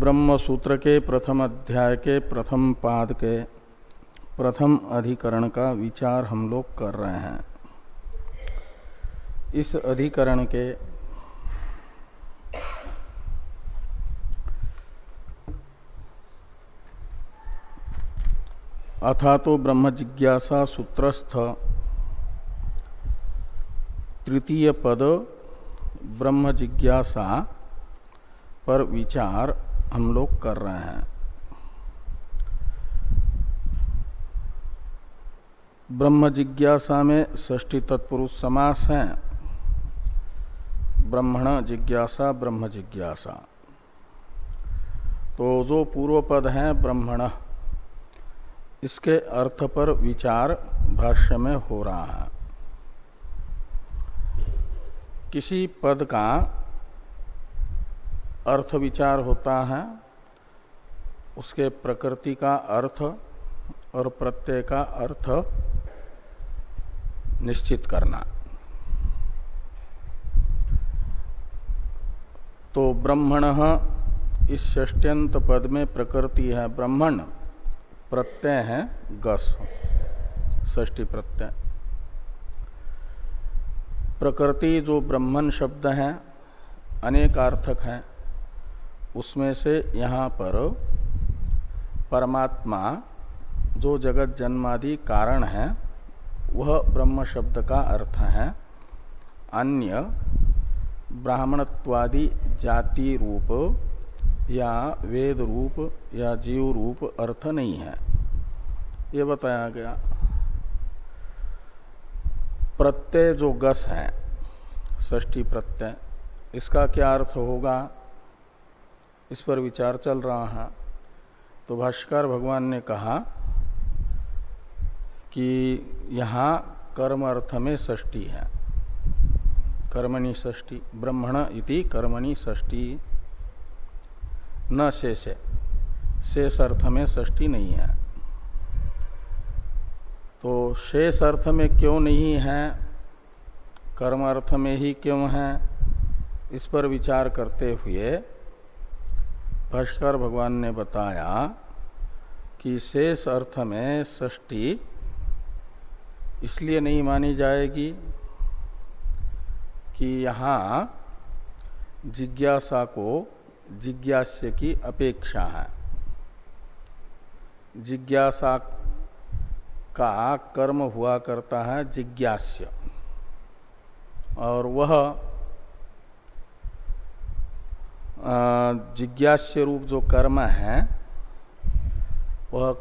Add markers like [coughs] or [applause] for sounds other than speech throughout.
ब्रह्म सूत्र के प्रथम अध्याय के प्रथम पाद के प्रथम अधिकरण का विचार हम लोग कर रहे हैं। इस अधिकरण के अथा तो ब्रह्म जिज्ञासा सूत्रस्थ तृतीय पद ब्रह्म जिज्ञासा पर विचार हम लोग कर रहे हैं। ब्रह्म जिज्ञासा में ष्टी तत्पुरुष समास है। ब्रह्मण जिज्ञासा, ब्रह्म जिज्ञासा। तो जो पूर्व पद है ब्रह्मण, इसके अर्थ पर विचार भाष्य में हो रहा है। किसी पद का अर्थ विचार होता है, उसके प्रकृति का अर्थ और प्रत्यय का अर्थ निश्चित करना। तो ब्रह्मण इस ष्ट्यंत पद में प्रकृति है। ब्रह्मण प्रत्यय है, गस ष्टी प्रत्यय। प्रकृति जो ब्रह्मण शब्द है अनेकार्थक है। उसमें से यहाँ पर परमात्मा, जो जगत जन्मादि कारण है, वह ब्रह्म शब्द का अर्थ है। अन्य ब्राह्मणत्वादि जाति रूप या वेद रूप या जीव रूप अर्थ नहीं है। ये बताया गया। प्रत्यय जो गस है ष्टी प्रत्यय, इसका क्या अर्थ होगा? इस पर विचार चल रहा है। तो भाष्कर भगवान ने कहा कि यहाँ कर्म अर्थ में षष्टी है। कर्मणि षष्टी ब्रह्मण इति कर्मणि षष्टी न शेष है। शेष अर्थ में षष्टी नहीं है। तो शेष अर्थ में क्यों नहीं है? कर्म अर्थ में ही क्यों है? इस पर विचार करते हुए भाष्कर भगवान ने बताया कि शेष अर्थ में षष्टी इसलिए नहीं मानी जाएगी कि यहाँ जिज्ञासा को जिज्ञास्य की अपेक्षा है। जिज्ञासा का कर्म हुआ करता है जिज्ञास्य। और वह जिज्ञास्य रूप जो कर्म है, वह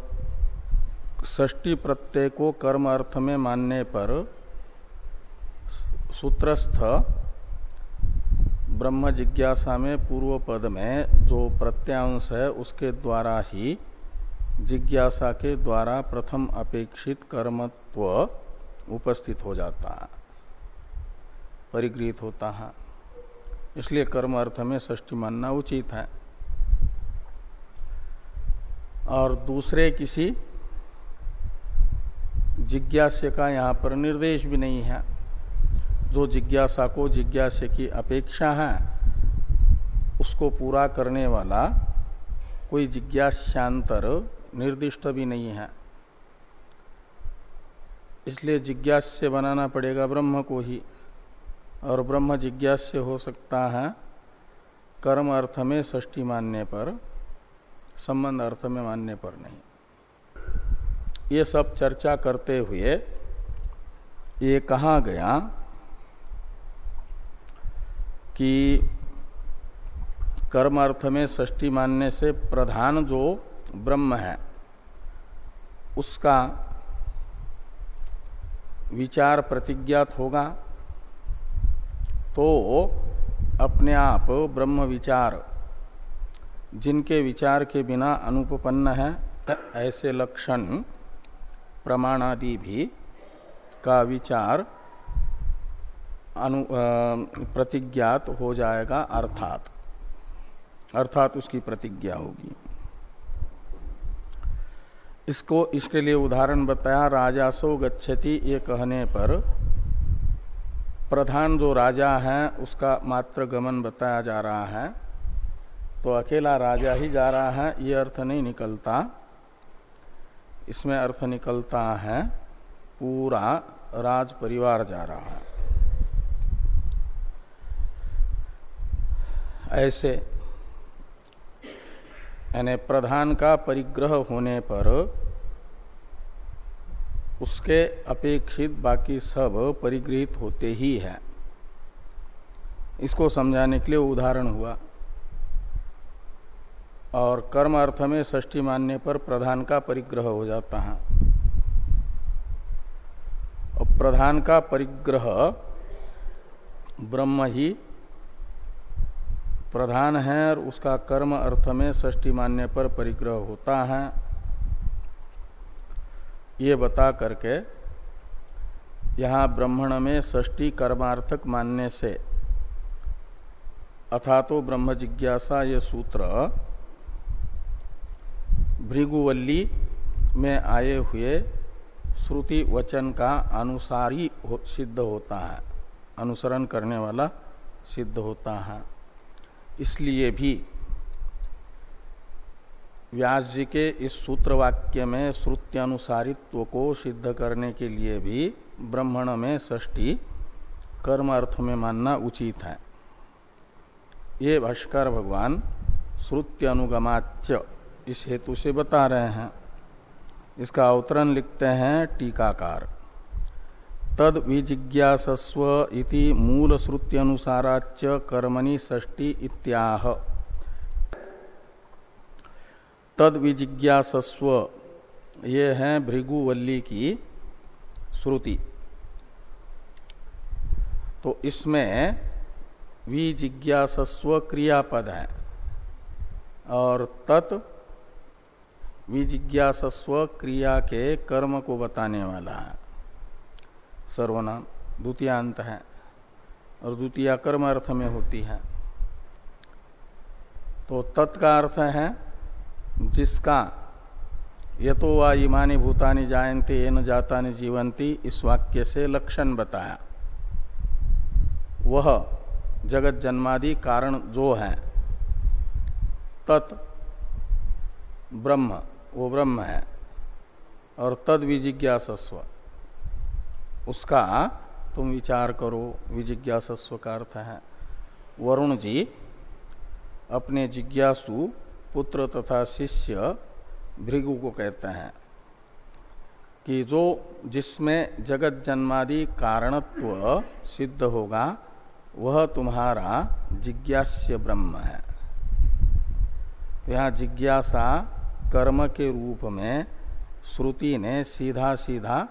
ष्टी प्रत्यय को कर्म अर्थ में मानने पर सूत्रस्थ ब्रह्म जिज्ञासा में पूर्व पद में जो प्रत्यांश है, उसके द्वारा ही जिज्ञासा के द्वारा प्रथम अपेक्षित कर्मत्व उपस्थित हो जाता है परिगृहित होता है। इसलिए कर्म अर्थ में ष्टी मानना उचित है। और दूसरे किसी जिज्ञास्य का यहाँ पर निर्देश भी नहीं है। जो जिज्ञासा को जिज्ञास्य की अपेक्षा है, उसको पूरा करने वाला कोई जिज्ञासांतर निर्दिष्ट भी नहीं है। इसलिए जिज्ञास्य बनाना पड़ेगा ब्रह्म को ही। और ब्रह्म जिज्ञास्य हो सकता है कर्म अर्थ में षष्टी मानने पर, संबंध अर्थ में मानने पर नहीं। ये सब चर्चा करते हुए ये कहा गया कि कर्म अर्थ में षष्टी मानने से प्रधान जो ब्रह्म है, उसका विचार प्रतिज्ञात होगा। तो अपने आप ब्रह्म विचार, जिनके विचार के बिना अनुपन्न है, ऐसे लक्षण प्रमाणादि भी का विचार अनु प्रतिज्ञात हो जाएगा अर्थात। अर्थात उसकी प्रतिज्ञा होगी। इसको, इसके लिए उदाहरण बताया राजासो गच्छति ये कहने पर प्रधान जो राजा है, उसका मात्र गमन बताया जा रहा है। तो अकेला राजा ही जा रहा है, ये अर्थ नहीं निकलता। इसमें अर्थ निकलता है, पूरा राज परिवार जा रहा है। ऐसे, यानी प्रधान का परिग्रह होने पर उसके अपेक्षित बाकी सब परिगृहित होते ही है। इसको समझाने के लिए उदाहरण हुआ। और कर्म अर्थ में षष्ठी मानने पर प्रधान का परिग्रह हो जाता है। और प्रधान का परिग्रह ब्रह्म ही प्रधान है और उसका कर्म अर्थ में षष्ठी मानने पर परिग्रह होता है। ये बता करके यहाँ ब्रह्मण में षष्ठी कर्मार्थक मानने से अथा तो ब्रह्म जिज्ञासा ये सूत्र भृगुवल्ली में आए हुए श्रुति वचन का अनुसारी हो, सिद्ध होता है। अनुसरण करने वाला सिद्ध होता है। इसलिए भी व्यास जी के इस सूत्र वाक्य में श्रुत्यानुसारित्व को सिद्ध करने के लिए भी ब्रह्मण में षष्ठी कर्म अर्थ में मानना उचित है। ये भाष्कर भगवान श्रुत्यानुगमाच इस हेतु से बता रहे हैं। इसका अवतरण लिखते हैं टीकाकार। तद विजिज्ञासस्व इति मूल श्रुत्यनुसाराच कर्मणि षष्टि इत्याह। तद विजिज्ञासस्व ये है भृगुवल्ली की श्रुति। तो इसमें विजिज्ञासस्व क्रियापद है और तत् विजिज्ञासस्व क्रिया के कर्म को बताने वाला है। सर्वनाम द्वितीयांत है और द्वितीय कर्म अर्थ में होती है। तो तत्का अर्थ है जिसका ये तो वा इमानी भूतानी जायंती ये न जाता जीवंती इस वाक्य से लक्षण बताया। वह जगत जन्मादि कारण जो है, तत् ब्रह्म, वो ब्रह्म है, और तद विजिज्ञासस्व। उसका तुम विचार करो, विजिज्ञासस्व का अर्थ है, वरुण जी अपने जिज्ञासु पुत्र तथा शिष्य भृगु को कहते हैं कि जो जिसमें जगत जन्मादि कारणत्व सिद्ध होगा, वह तुम्हारा जिज्ञास्य ब्रह्म है। तो यहाँ जिज्ञासा कर्म के रूप में श्रुति ने सीधा सीधा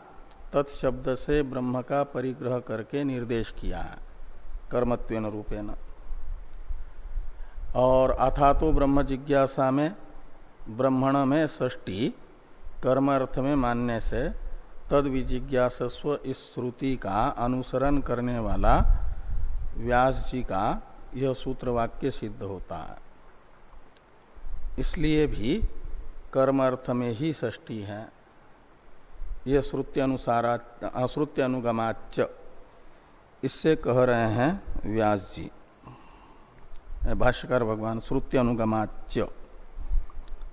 तत्शब्द से ब्रह्म का परिग्रह करके निर्देश किया है। कर्मत्वेन रूपेण। और अथा तो ब्रह्म जिज्ञासा में ब्रह्मण में षष्टि कर्म अर्थ में मानने से तद विजिज्ञासस्व इस श्रुति का अनुसरण करने वाला व्यास जी का यह सूत्र वाक्य सिद्ध होता है। इसलिए भी कर्म अर्थ में ही। षष्टि है यह श्रुत्यनुसारा श्रुत्यनुगमाच इससे कह रहे हैं व्यास जी भाष्यकार भगवान श्रुति अनुगमाच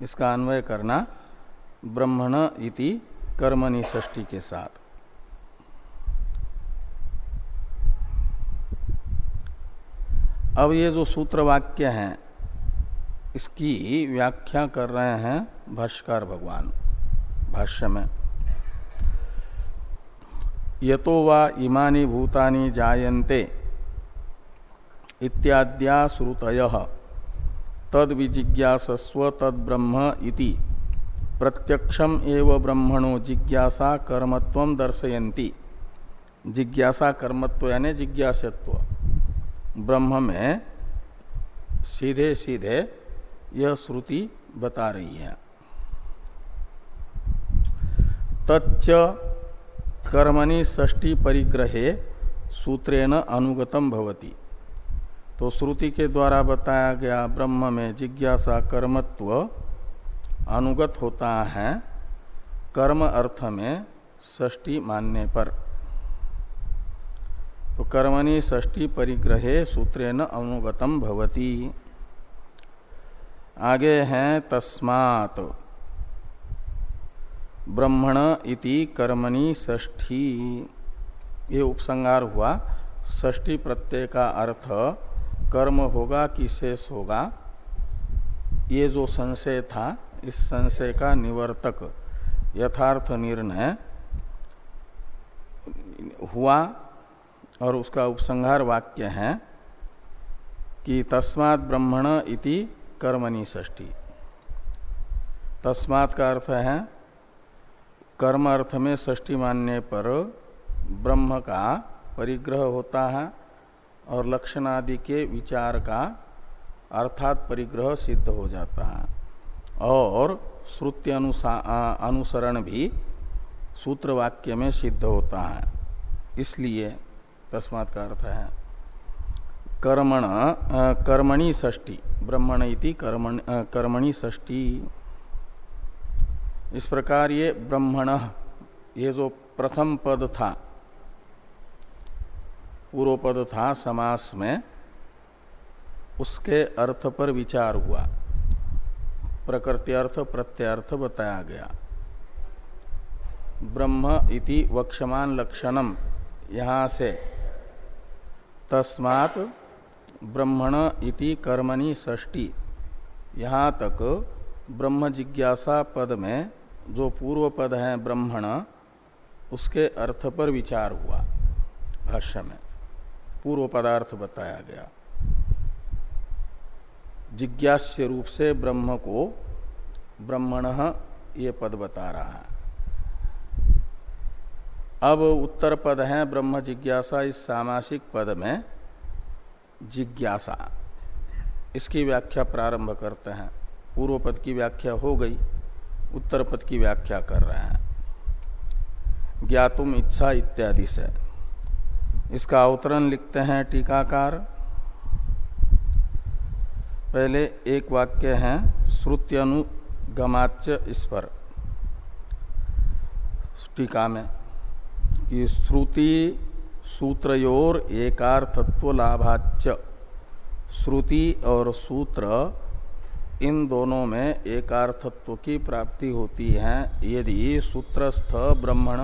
इसका अन्वय करना ब्रह्मण इति कर्मणि के साथ। अब ये जो सूत्र वाक्य है, इसकी व्याख्या कर रहे हैं भाष्यकार भगवान, भाष्य में। यतो वा इमानी भूतानी जायन्ते इत्याद्या श्रुतय तद विजिज्ञासस्व तद ब्रह्म इति। प्रत्यक्षम एव ब्रह्मणो जिज्ञासा कर्मत्व दर्शयन्ति। जिज्ञासा कर्मत्व यानी जिज्ञासत्व ब्रह्म में सीधे सीधे यह श्रुति बता रही है। तच्च कर्मणि षष्टि परिग्रहे सूत्रेण अनुगतम भवती। तो श्रुति के द्वारा बताया गया ब्रह्म में जिज्ञासा कर्मत्व अनुगत होता है, कर्म अर्थ में षष्टि मानने पर। तो कर्मणि षष्टि परिग्रहे सूत्रेण अनुगतम भवती। आगे हैं तस्मात ब्रह्मण इति कर्मणि ष्ठी ये उपसंगार हुआ। ष्ठी प्रत्यय का अर्थ कर्म होगा कि शेष होगा। ये जो संशय था, इस संशय का निवर्तक यथार्थ निर्णय हुआ और उसका उपसंहार वाक्य है कि तस्मात् ब्रह्मण इति कर्मणि ष्टी तस्मात् का अर्थ है, कर्म अर्थ में ष्टी मानने पर ब्रह्म का परिग्रह होता है। और लक्षण आदि के विचार का अर्थात परिग्रह सिद्ध हो जाता है। और श्रुति अनुसरण भी सूत्र वाक्य में सिद्ध होता है। इसलिए तस्मात का अर्थ है, कर्मण कर्मणि ष्टी ब्रह्मण इति कर्मण कर्मणि ष्टी इस प्रकार ये ब्रह्मण, ये जो प्रथम पद था पूर्व पद था समास में उसके अर्थ पर विचार हुआ। प्रकृति अर्थ प्रत्यर्थ बताया गया। ब्रह्म इति वक्षमान लक्षणम, यहाँ से। तस्मात ब्रह्मण इति कर्मणि ष्टी यहाँ तक ब्रह्म जिज्ञासा पद में जो पूर्व पद है ब्रह्मण, उसके अर्थ पर विचार हुआ। भाष्य में। पूर्व पदार्थ बताया गया। जिज्ञास्य रूप से ब्रह्म को ब्रह्मण ये पद बता रहा है। अब उत्तर पद है ब्रह्म जिज्ञासा, इस सामासिक पद में जिज्ञासा। इसकी व्याख्या प्रारंभ करते हैं। पूर्व पद की व्याख्या हो गई, उत्तर पद की व्याख्या कर रहे हैं। ज्ञातुम इच्छा इत्यादि से। इसका अवतरण लिखते हैं टीकाकार। पहले एक वाक्य है श्रुत्यनुगमाच इस पर टीका में, कि श्रुति सूत्रयोर एकार्थत्व लाभाच श्रुति और सूत्र इन दोनों में एकार्थत्व की प्राप्ति होती है, यदि सूत्रस्थ ब्रह्मण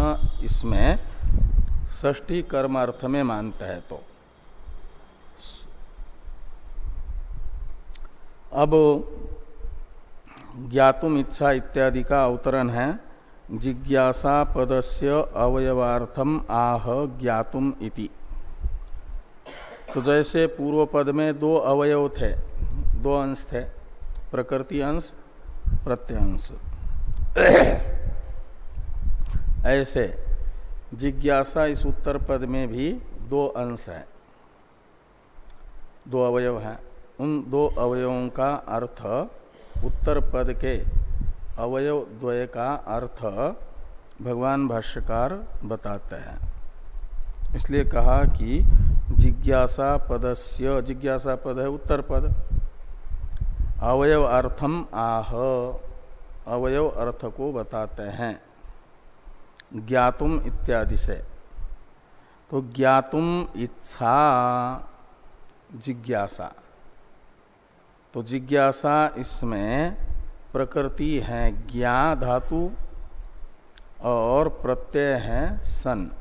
इसमें कर्म अर्थ में मानता है तो। अब ज्ञातुम इच्छा इत्यादि का अवतरण है। जिज्ञासा पदस्य अवयवार्थम आह ज्ञातुम इति। तो जैसे पूर्व पद में दो अवयव थे, दो अंश थे, प्रकृति अंश प्रत्यंश [coughs] ऐसे जिज्ञासा इस उत्तर पद में भी दो अंश है। दो अवयव हैं। उन दो अवयवों का अर्थ उत्तर पद के अवयव द्वय का अर्थ भगवान भाष्यकार बताते हैं। इसलिए कहा कि जिज्ञासा पदस्य, जिज्ञासा पद है उत्तर पद। अवयव अर्थम आह, अवयव अर्थ को बताते हैं। ज्ञातुम इत्यादि से। तो ज्ञातुम इच्छा, जिज्ञासा। तो जिज्ञासा इसमें प्रकृति है ज्ञा, धातु और प्रत्यय है सन।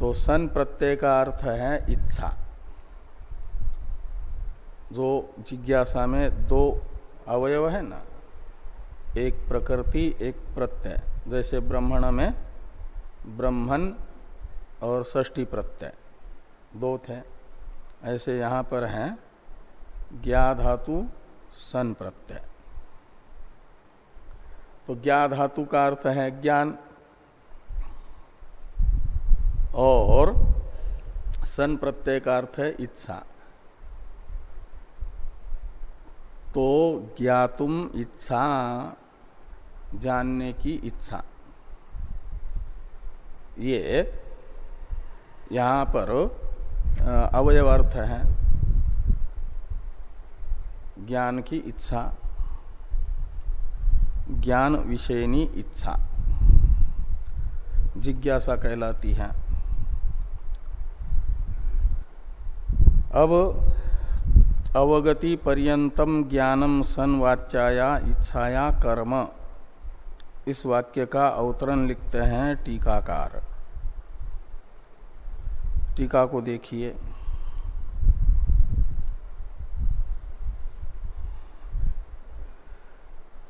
तो सन प्रत्यय का अर्थ है इच्छा। जो जिज्ञासा में दो अवयव है ना एक प्रकृति, एक प्रत्यय। जैसे ब्रह्मण में ब्रह्मन और षष्टी प्रत्यय दो थे ऐसे यहाँ पर है ज्ञा धातु सन प्रत्यय। तो ज्ञा धातु का अर्थ है ज्ञान, और सन प्रत्यय का अर्थ है इच्छा। तो ज्ञातुम इच्छा जानने की इच्छा। ये यहाँ पर अवयव अर्थ है। ज्ञान की इच्छा। ज्ञान विषयनी इच्छा। जिज्ञासा कहलाती है। अब अवगति पर्यंतम ज्ञानम सन वाच्याया इच्छाया कर्म। इस वाक्य का अवतरण लिखते हैं टीकाकार। टीका को देखिए।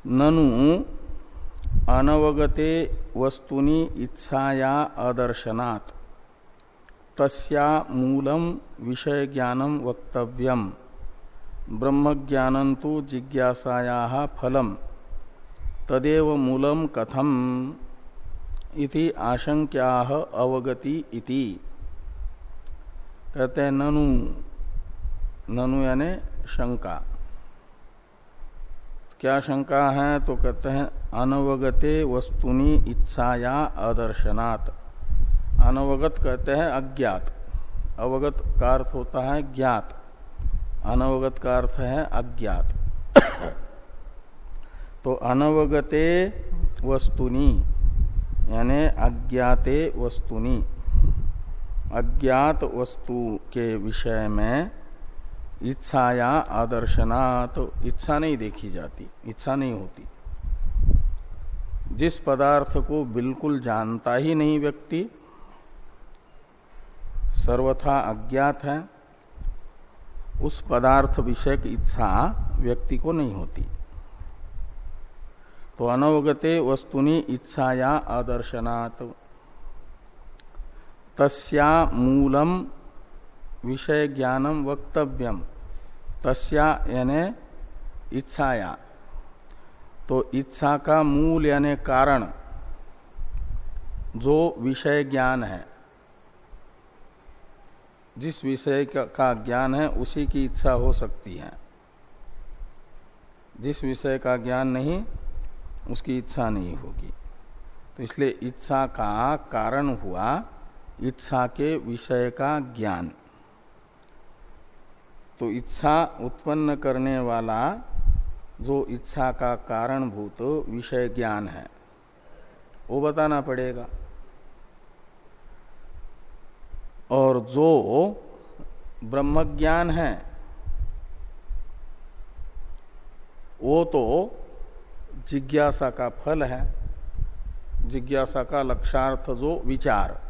ननु अनवगते वस्तुनि इच्छाया अदर्शनात्। तस्या मूलम विषय ज्ञानम वक्तव्यम। ब्रह्म तो जिज्ञासाया फलम। तदेव मूलम कथम इति आशंक्या अवगति इति। कहते ननु ननु यानी शंका क्या शंका है तो कहते हैं अनवगते वस्तुनि इच्छाया अदर्शनात् अनवगत कहते हैं अज्ञात। अवगत का अर्थ होता है ज्ञात। अनवगत का अर्थ है अज्ञात। तो अनवगते वस्तुनि, यानी अज्ञाते वस्तुनि। अज्ञात वस्तु के विषय में इच्छाया आदर्शना तो इच्छा नहीं देखी जाती, इच्छा नहीं होती। जिस पदार्थ को बिल्कुल जानता ही नहीं व्यक्ति, सर्वथा अज्ञात है, उस पदार्थ विषय की इच्छा व्यक्ति को नहीं होती। तो अनवगते वस्तुनि इच्छाया आदर्शनात्। तस्या मूलम विषय ज्ञानम वक्तव्यम। तस्या यानी इच्छाया। तो इच्छा का मूल यानी कारण जो विषय ज्ञान है। जिस विषय का ज्ञान है, उसी की इच्छा हो सकती है। जिस विषय का ज्ञान नहीं उसकी इच्छा नहीं होगी। तो इसलिए इच्छा का कारण हुआ इच्छा के विषय का ज्ञान। तो इच्छा उत्पन्न करने वाला जो इच्छा का कारणभूत विषय ज्ञान है, वो बताना पड़ेगा। और जो ब्रह्म ज्ञान है, वो तो जिज्ञासा का फल है। जिज्ञासा का लक्षार्थ जो विचार।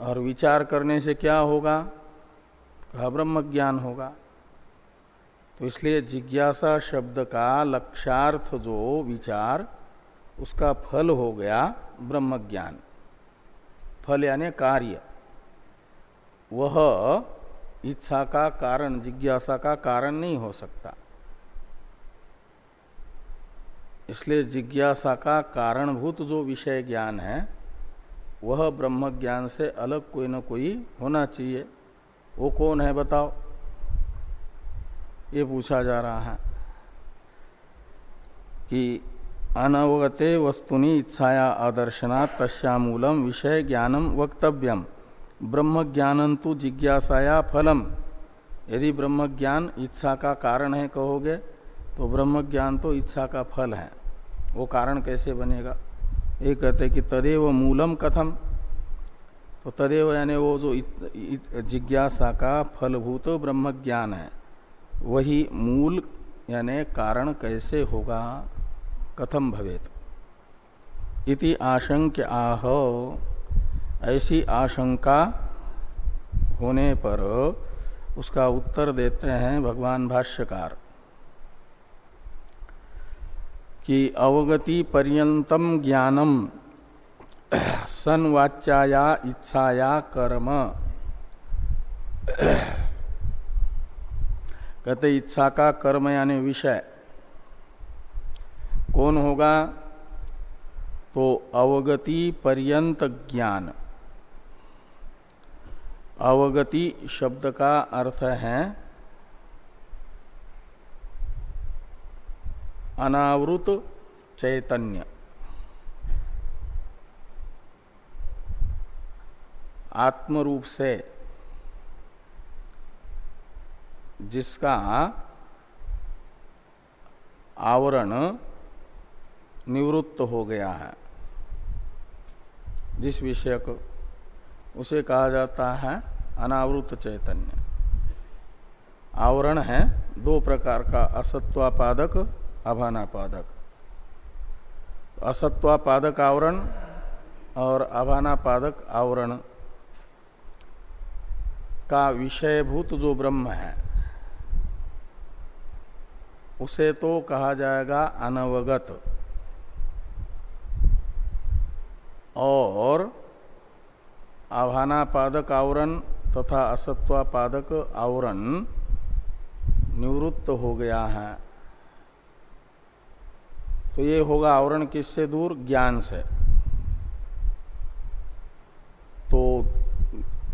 और विचार करने से क्या होगा? कहा ब्रह्म ज्ञान होगा। तो इसलिए जिज्ञासा शब्द का लक्षार्थ जो विचार, उसका फल हो गया ब्रह्म ज्ञान फल यानी कार्य। वह इच्छा का कारण, जिज्ञासा का कारण नहीं हो सकता। इसलिए जिज्ञासा का कारणभूत जो विषय ज्ञान है, वह ब्रह्म ज्ञान से अलग कोई न कोई होना चाहिए। वो कौन है बताओ? ये पूछा जा रहा है कि अनवगते वस्तुनि इच्छाया आदर्शना तस्यामूलम विषय ज्ञानम वक्तव्यम। ब्रह्म ज्ञान तो जिज्ञासाया फलम। यदि ब्रह्म ज्ञान इच्छा का कारण है कहोगे तो ब्रह्म ज्ञान तो इच्छा का फल है। वो कारण कैसे बनेगा? ये कहते कि तदेव मूलम कथम। तो तदेव यानी वो जो जिज्ञासा का फलभूत ब्रह्म ज्ञान है। वही मूल यानी कारण कैसे होगा? कथम भवेत। इति आशंक आह। ऐसी आशंका होने पर उसका उत्तर देते हैं भगवान भाष्यकार। कि अवगति पर्यंतम ज्ञानम। सनवाच्याया इच्छाया कर्म। कहते इच्छा का कर्म यानी विषय। कौन होगा? तो अवगति पर्यंत ज्ञान। अवगति शब्द का अर्थ है अनावृत चैतन्य। आत्म रूप से जिसका आवरण निवृत्त हो गया है, जिस विषय को उसे कहा जाता है अनावृत चैतन्य। आवरण है दो प्रकार का, असत्वापादक अभानापादक। असत्वापादक आवरण और अभानापादक आवरण का विषयभूत जो ब्रह्म है, उसे तो कहा जाएगा अनवगत। और आभानापादक आवरण तथा असत्वापादक आवरण निवृत्त हो गया है। तो ये होगा आवरण किससे दूर? ज्ञान से। तो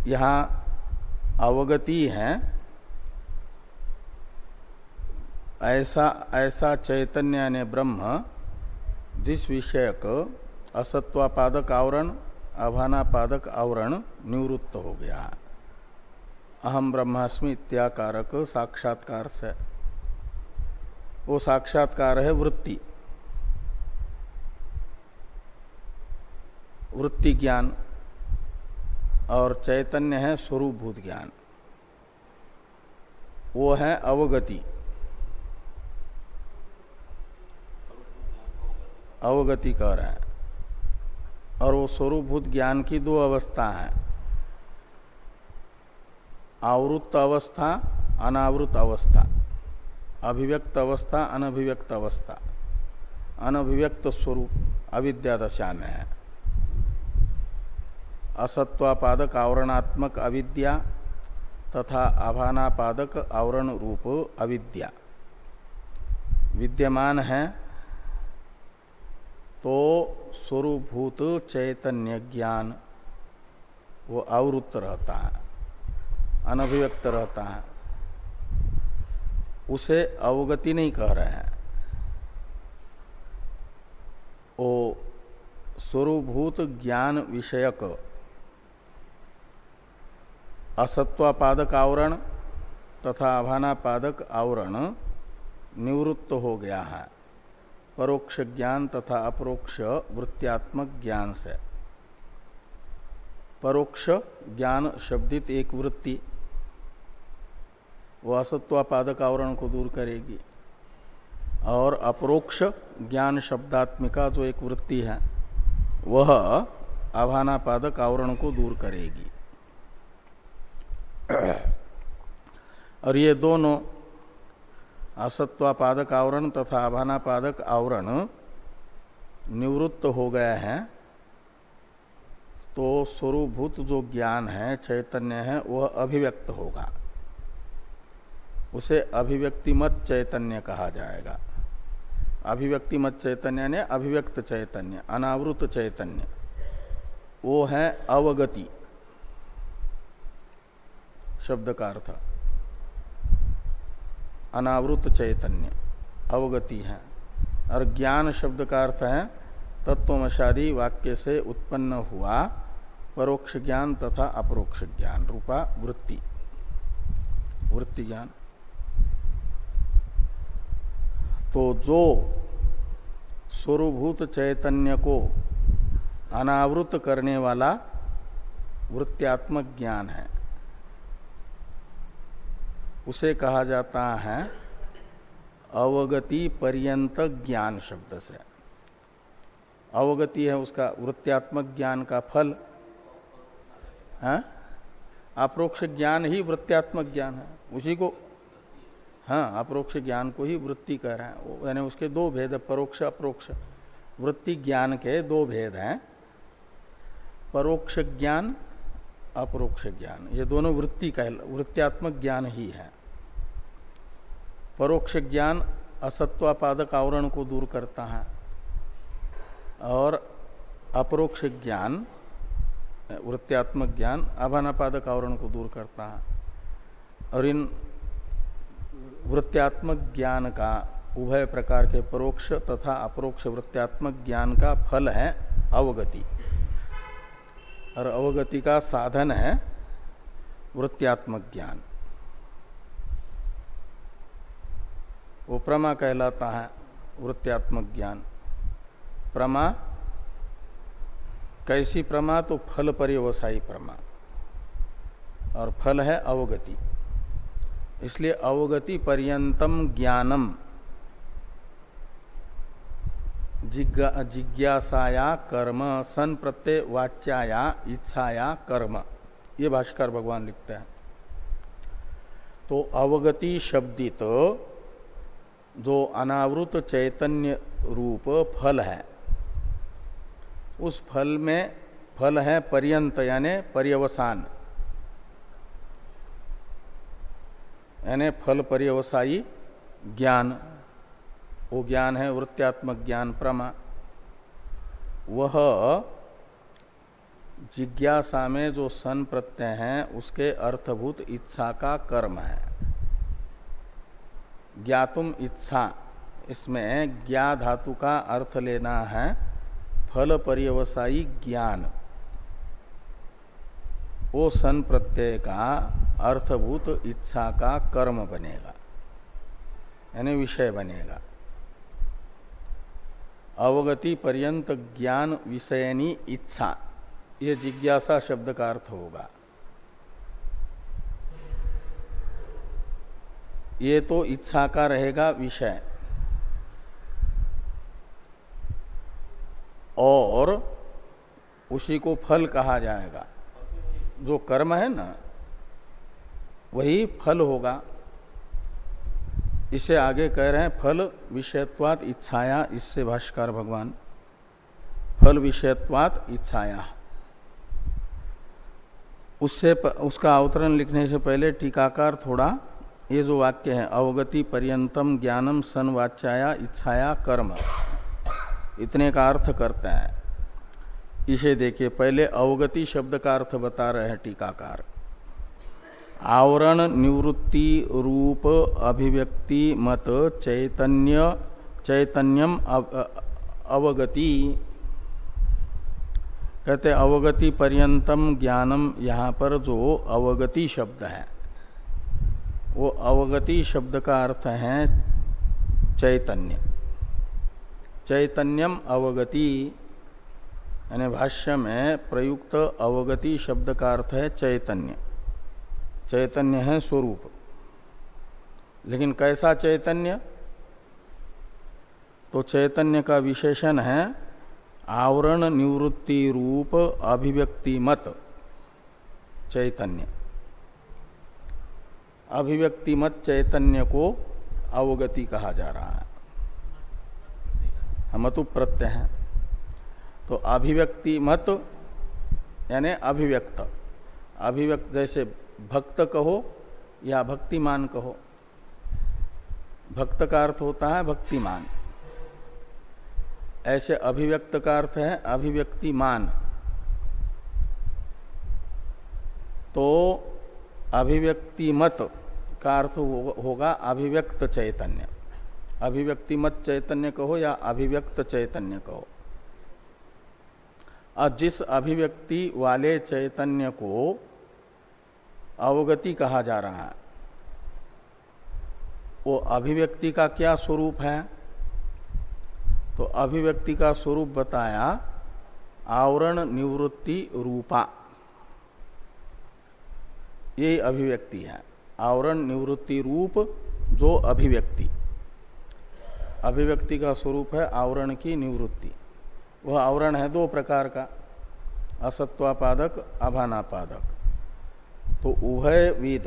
यहाँ अवगति है। ऐसा ऐसा चैतन्य ने ब्रह्म जिस विषयक असत्वापादक आवरण, अभानापादक आवरण निवृत्त हो गया। अहम ब्रह्मास्मि इत्याकारक साक्षात्कार से। वो साक्षात्कार है वृत्ति। वृत्ति ज्ञान और चैतन्य है स्वरूपभूत ज्ञान। वो है अवगति। अवगति कह रहे हैं। और वो स्वरूपभूत ज्ञान की दो अवस्था है। आवृत्त अवस्था अनावृत अवस्था। अभिव्यक्त अवस्था, अनभिव्यक्त अवस्था। अनभिव्यक्त स्वरूप, अविद्या दशा में है। असत्वापादक आवरणात्मक अविद्या तथा आभानापादक आवरण रूप अविद्या। विद्यमान है तो स्वरूभूत चैतन्य ज्ञान, वो आवृत्त रहता है, अनभिव्यक्त रहता है। उसे अवगति नहीं कह रहे हैं। वो स्वरूभूत ज्ञान विषयक असत्वापादक आवरण तथा अभानापादक आवरण निवृत्त हो गया है। परोक्ष ज्ञान तथा अपरोक्ष वृत्त्यात्मक ज्ञान से। परोक्ष ज्ञान शब्दित एक वृत्ति वह असत्वापादक आवरण को दूर करेगी। और अपरोक्ष ज्ञान शब्दात्मिका जो एक वृत्ति है, वह आभानापादक आवरण को दूर करेगी। [coughs] और ये दोनों असत्वापादक आवरण तथा आभानापादक आवरण निवृत्त हो गए हैं तो स्वरूभूत जो ज्ञान है, चैतन्य है, वह अभिव्यक्त होगा। उसे अभिव्यक्ति मत चैतन्य कहा जाएगा। अभिव्यक्ति मत चैतन्य ने अभिव्यक्त चैतन्य, अनावृत चैतन्य। वो है अवगति। शब्द का अर्थ अनावृत चैतन्य। अवगति है। और ज्ञान शब्द का अर्थ है, तत्वमशादी वाक्य से उत्पन्न हुआ परोक्ष ज्ञान तथा अपरोक्ष ज्ञान रूपा वृत्ति। वृत्ति ज्ञान। तो जो स्वरूभूत चैतन्य को अनावृत करने वाला वृत्त्यात्मक ज्ञान है उसे कहा जाता है अवगति पर्यंत ज्ञान शब्द से। अवगति है उसका वृत्त्यात्मक ज्ञान का फल। है? अप्रोक्ष ज्ञान ही वृत्त्यात्मक ज्ञान है। उसी को हाँ अप्रोक्ष ज्ञान को ही वृत्ति कह रहे हैं। यानी उसके दो भेद, परोक्ष, अप्रोक्ष। वृत्ति ज्ञान के दो भेद हैं। परोक्ष ज्ञान, अपरोक्ष ज्ञान। ये दोनों वृत्ति का वृत्त्यात्मक ज्ञान ही है। परोक्ष ज्ञान असत्वापादक आवरण को दूर करता है। और अपरोक्ष ज्ञान, वृत्त्यात्मक ज्ञान आभानापादक आवरण को दूर करता है। और इन वृत्त्यात्मक ज्ञान का उभय प्रकार के परोक्ष तथा अपरोक्ष वृत्त्यात्मक ज्ञान का फल है अवगति। और अवगति का साधन है वृत्त्यात्मक ज्ञान। वो प्रमा कहलाता है, वृत्त्यात्मक ज्ञान। प्रमा, कैसी प्रमा तो फल पर्यवसायी प्रमा। और फल है अवगति। इसलिए अवगति पर्यंतम ज्ञानम। जिज्ञासाया कर्म, सन प्रत्यय वाच्याया, इच्छाया कर्म। ये भाष्कर भगवान लिखते हैं। तो अवगति शब्दित जो अनावृत चैतन्य रूप फल है, उस फल में फल है पर्यंत, यानी पर्यवसान। यानी फल पर्यवसायी ज्ञान, वो ज्ञान है वृत्त्यात्मक ज्ञान, प्रमा। वह जिज्ञासा में जो सन प्रत्यय है, उसके अर्थभूत इच्छा का कर्म है। ज्ञातुम इच्छा। इसमें ज्ञा धातु का अर्थ लेना है, फल पर्यवसायी ज्ञान। वो सन प्रत्यय का अर्थभूत इच्छा का कर्म बनेगा, यानी विषय बनेगा। अवगति पर्यंत ज्ञान विषयनी इच्छा, ये जिज्ञासा शब्द का अर्थ होगा। ये तो इच्छा का रहेगा विषय। और उसी को फल कहा जाएगा। जो कर्म है ना वही फल होगा। इसे आगे कह रहे हैं फल विषयत्वात इच्छाया इससे भाष्कर भगवान। फल विषयत्वात इच्छाया। उससे प, उसका अवतरण लिखने से पहले टीकाकार थोड़ा ये जो वाक्य है अवगति पर्यंतम ज्ञानम सनवाच्याया इच्छाया कर्म। इतने का अर्थ करते हैं। इसे देखिए पहले अवगति शब्द का अर्थ बता रहे हैं टीकाकार। आवरण निवृत्ति रूप अभिव्यक्ति मत चैतन्य चैतन्यम अव, अवगति। कहते अवगति पर्यंतम ज्ञानम यहाँ पर जो अवगति शब्द है। वो अवगति शब्द का अर्थ है चैतन्य। चैतन्यम अवगति, यानी भाष्य में प्रयुक्त अवगति शब्द का अर्थ है चैतन्य। चैतन्य है स्वरूप। लेकिन कैसा चैतन्य? तो चैतन्य का विशेषण है आवरण निवृत्ति रूप अभिव्यक्ति मत, चैतन्य। अभिव्यक्ति मत चैतन्य को अवगति कहा जा रहा है। मतु प्रत्यय है। तो अभिव्यक्ति मत, यानी अभिव्यक्त। अभिव्यक्त जैसे भक्त कहो या भक्तिमान कहो। भक्त का अर्थ होता है भक्तिमान। ऐसे अभिव्यक्त का अर्थ है अभिव्यक्तिमान। तो अभिव्यक्ति मत का अर्थ होगा अभिव्यक्त चैतन्य। अभिव्यक्ति मत चैतन्य कहो या अभिव्यक्त चैतन्य कहो? और जिस अभिव्यक्ति वाले चैतन्य को अवगति कहा जा रहा है, वो अभिव्यक्ति का क्या स्वरूप है? तो अभिव्यक्ति का स्वरूप बताया, आवरण निवृत्ति रूपा। ये अभिव्यक्ति है। आवरण निवृत्ति रूप जो अभिव्यक्ति। अभिव्यक्ति का स्वरूप है आवरण की निवृत्ति। वह आवरण है दो प्रकार का, असत्वापादक, अभानापादक। तो उभय विध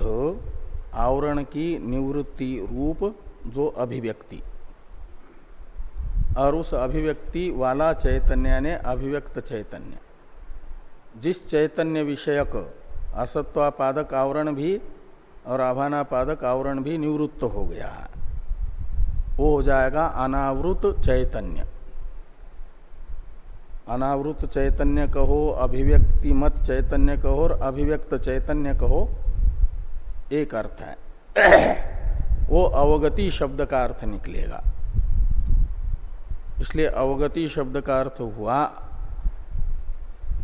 आवरण की निवृत्ति रूप जो अभिव्यक्ति। और उस अभिव्यक्ति वाला चैतन्य ने अभिव्यक्त चैतन्य। जिस चैतन्य विषयक असत्वापादक आवरण भी और आभानापादक आवरण भी निवृत्त हो गया। है वो हो जाएगा अनावृत चैतन्य। अनावृत चैतन्य कहो, अभिव्यक्ति मत चैतन्य कहो और अभिव्यक्त चैतन्य कहो, एक अर्थ है। [coughs] वो अवगति शब्द का अर्थ निकलेगा। इसलिए अवगति शब्द का अर्थ हुआ,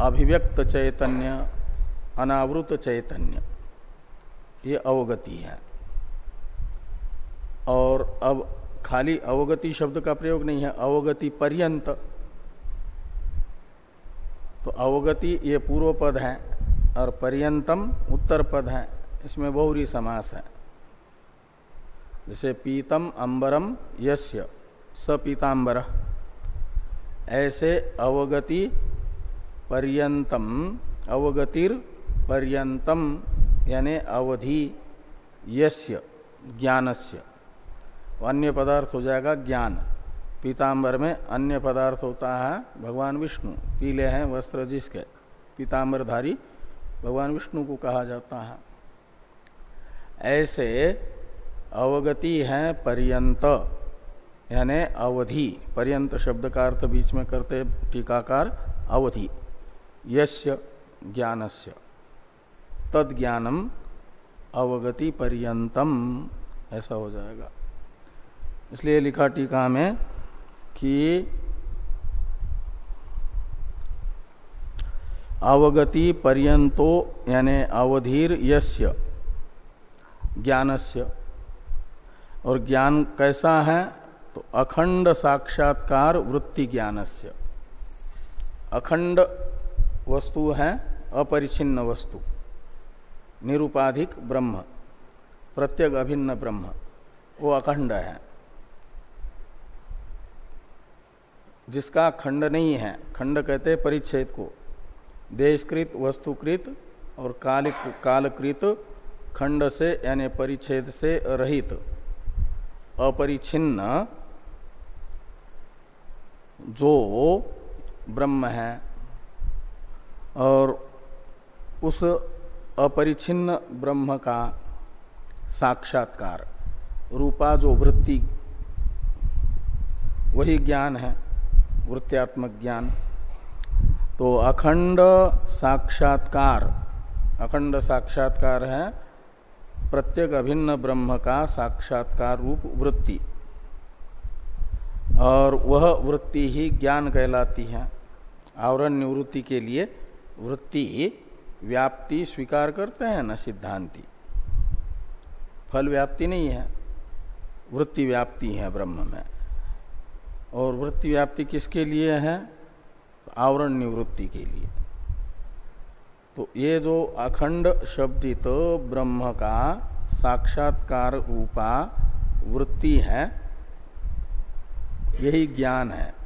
अभिव्यक्त चैतन्य, अनावृत चैतन्य। ये अवगति है। और अब खाली अवगति शब्द का प्रयोग नहीं है, अवगति पर्यंत। तो अवगति ये पूर्व पद है और पर्यंतम उत्तर पद है। इसमें बहुरी समास है। जैसे पीतम अंबरम यस्य, स पीतांबर। ऐसे अवगति पर्यंतम, अवगतिर पर्यंतम। यानी अवधि यस्य, ज्ञानस्य। अन्य पदार्थ हो जाएगा ज्ञान। पीताम्बर में अन्य पदार्थ होता है भगवान विष्णु। पीले हैं वस्त्र जिसके पीताम्बरधारी भगवान विष्णु को कहा जाता है। ऐसे अवगति है पर्यंत, यानी अवधि। पर्यंत शब्द का अर्थ बीच में करते टीकाकार अवधि। यस्य, ज्ञानस्य। तद ज्ञानम अवगति पर्यंतम ऐसा हो जाएगा। इसलिए लिखा टीका में कि अवगति पर्यंतो यानी अवधीर यस्य ज्ञानस्य, और ज्ञान कैसा है तो अखंड साक्षात्कार वृत्ति ज्ञानस्य। अखंड वस्तु है अपरिचिन्न वस्तु। निरुपाधिक ब्रह्म, प्रत्येक अभिन्न ब्रह्म, वो अखंड है। जिसका खंड नहीं है, खंड कहते परिच्छेद को। देशकृत, वस्तुकृत और कालिक, कालकृत खंड से, यानी परिच्छेद से रहित अपरिछिन्न जो ब्रह्म है। और उस अपरिछिन्न ब्रह्म का साक्षात्कार, रूपा जो वृत्ति, वही ज्ञान है, वृत्त्यात्मक ज्ञान। तो अखंड साक्षात्कार अखंड साक्षात्कार है प्रत्येक अभिन्न ब्रह्म का साक्षात्कार रूप वृत्ति। और वह वृत्ति ही ज्ञान कहलाती है। आवरण निवृत्ति के लिए वृत्ति व्याप्ति स्वीकार करते हैं ना सिद्धांति। फल व्याप्ति नहीं है, वृत्ति व्याप्ति है ब्रह्म में। और वृत्ति व्याप्ति किसके लिए है? आवरण निवृत्ति के लिए। तो ये जो अखंड शब्दित ब्रह्म का साक्षात्कार रूपा वृत्ति है, यही ज्ञान है।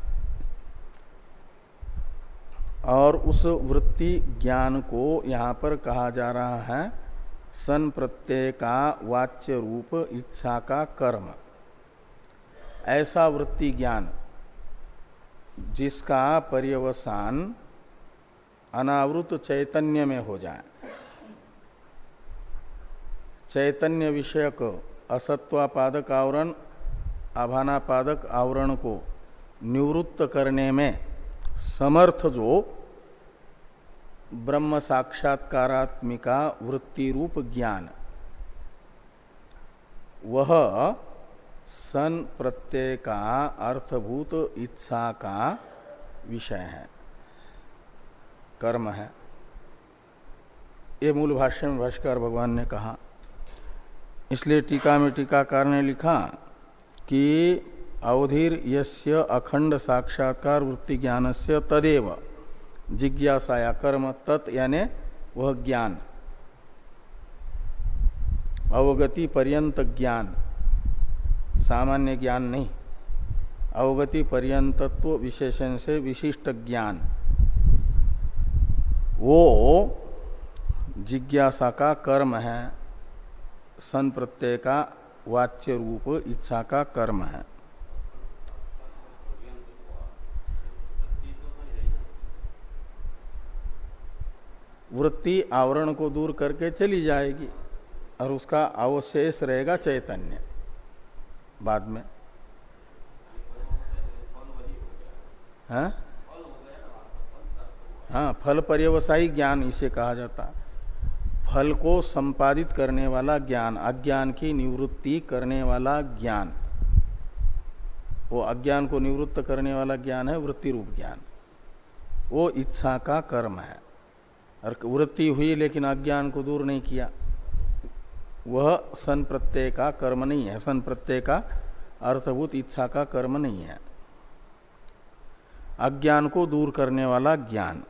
और उस वृत्ति ज्ञान को यहाँ पर कहा जा रहा है, सन प्रत्यय का वाच्य रूप इच्छा का कर्म। ऐसा वृत्ति ज्ञान जिसका पर्यवसान अनावृत चैतन्य में हो जाए। चैतन्य विषयक असत्वापादक आवरण आभानापादक आवरण को निवृत्त करने में समर्थ जो ब्रह्म साक्षात्कारात्मिका वृत्ति रूप ज्ञान। वह सन प्रत्यय का अर्थभूत इच्छा का विषय है। कर्म है। ये मूल भाष्य में भाष्कर भगवान ने कहा। इसलिए टीका में टीकाकार ने लिखा कि अवधिर यस्य अखंड साक्षात्कार वृत्ति ज्ञान से तदेव। जिज्ञासाया कर्म, तत् यानी वह ज्ञान। अवगति पर्यंत ज्ञान। सामान्य ज्ञान नहीं। अवगति पर्यंतत्व विशेषण से विशिष्ट ज्ञान। वो जिज्ञासा का कर्म है। सन प्रत्यय का वाच्य रूप इच्छा का कर्म है। वृत्ति आवरण को दूर करके चली जाएगी और उसका अवशेष रहेगा चैतन्य। बाद में। हाँ? हाँ फल पर्यवसायी ज्ञान इसे कहा जाता। फल को संपादित करने वाला ज्ञान, अज्ञान की निवृत्ति करने वाला ज्ञान। वो अज्ञान को निवृत्त करने वाला ज्ञान है, वृत्ति रूप ज्ञान। वो इच्छा का कर्म है। और वृत्ति हुई लेकिन अज्ञान को दूर नहीं किया। वह सन प्रत्यय का कर्म नहीं है। सन प्रत्यय का अर्थभूत इच्छा का कर्म नहीं है। अज्ञान को दूर करने वाला ज्ञान।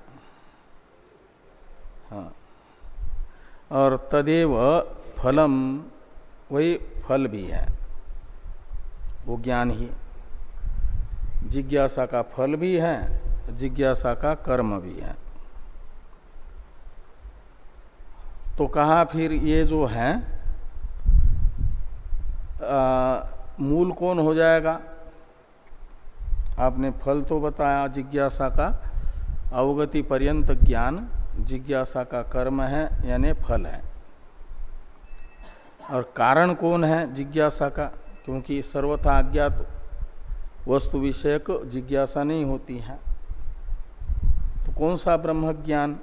हाँ। और तदेव फलम, वही फल भी है। वो ज्ञान ही। जिज्ञासा का फल भी है, जिज्ञासा का कर्म भी है। तो कहा फिर ये जो है आ, मूल कौन हो जाएगा? आपने फल तो बताया जिज्ञासा का अवगति पर्यंत ज्ञान जिज्ञासा का कर्म है यानी फल है। और कारण कौन है जिज्ञासा का? क्योंकि सर्वथा अज्ञात वस्तु विषयक जिज्ञासा नहीं होती है। तो कौन सा ब्रह्म ज्ञान?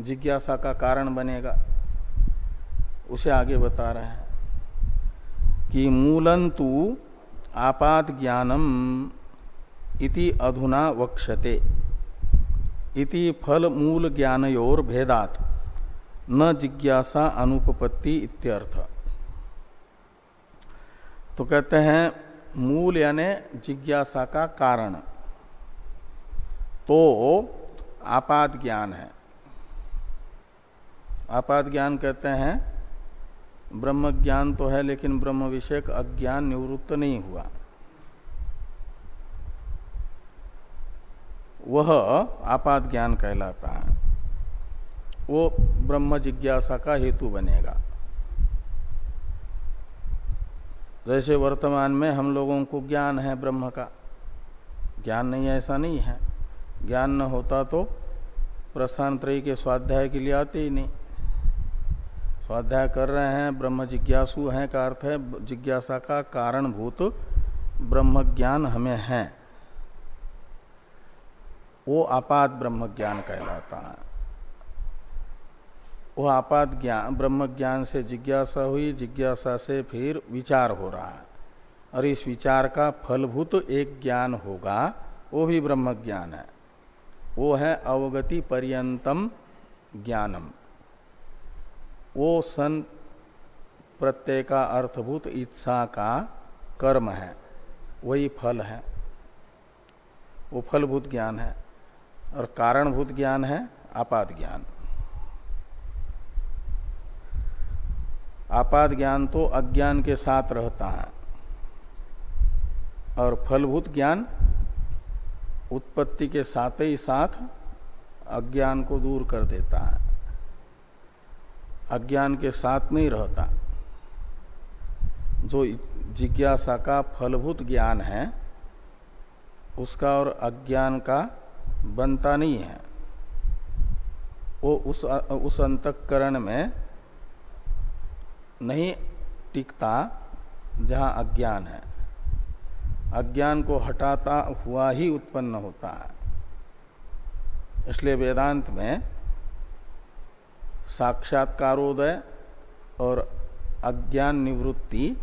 जिज्ञासा का कारण बनेगा। उसे आगे बता रहे हैं कि मूलंतु आपात ज्ञानम इति अधुना वक्षते इति फल मूल ज्ञान ज्ञानयोर भेदात, न जिज्ञासा अनुपपत्ति इत्यर्थ। तो कहते हैं, मूल यानी जिज्ञासा का कारण। तो आपात ज्ञान है। आपात ज्ञान कहते हैं, ब्रह्म ज्ञान तो है, लेकिन ब्रह्म विषयक अज्ञान निवृत्त नहीं हुआ। वह आपात ज्ञान कहलाता है। वो ब्रह्म जिज्ञासा का हेतु बनेगा। जैसे वर्तमान में हम लोगों को ज्ञान है ब्रह्म का। ज्ञान नहीं, ऐसा नहीं है। ज्ञान न होता तो प्रस्थान त्रयी के स्वाध्याय के लिए आते ही नहीं। स्वाध्याय कर रहे हैं, ब्रह्म जिज्ञासु हैं का अर्थ है, जिज्ञासा का कारणभूत ब्रह्म ज्ञान हमें है। वो आपात ब्रह्म ज्ञान कहलाता है। वो आपात ज्ञान, ब्रह्म ज्ञान से जिज्ञासा हुई, जिज्ञासा से फिर विचार हो रहा है। और इस विचार का फलभूत एक ज्ञान होगा, वो भी ब्रह्म ज्ञान है। वो है अवगति पर्यंतम ज्ञानम। वो सन प्रत्यय का अर्थभूत इच्छा का कर्म है, वही फल है। वो फलभूत ज्ञान है और कारणभूत ज्ञान है, आपात ज्ञान। आपात ज्ञान तो अज्ञान के साथ रहता है और फलभूत ज्ञान उत्पत्ति के साथ ही साथ अज्ञान को दूर कर देता है। अज्ञान के साथ नहीं रहता। जो जिज्ञासा का फलभूत ज्ञान है, उसका और अज्ञान का बनता नहीं है। वो उस उस अंतकरण में नहीं टिकता जहाँ अज्ञान है। अज्ञान को हटाता हुआ ही उत्पन्न होता है। इसलिए वेदांत में साक्षात्कारोदय और अज्ञान निवृत्ति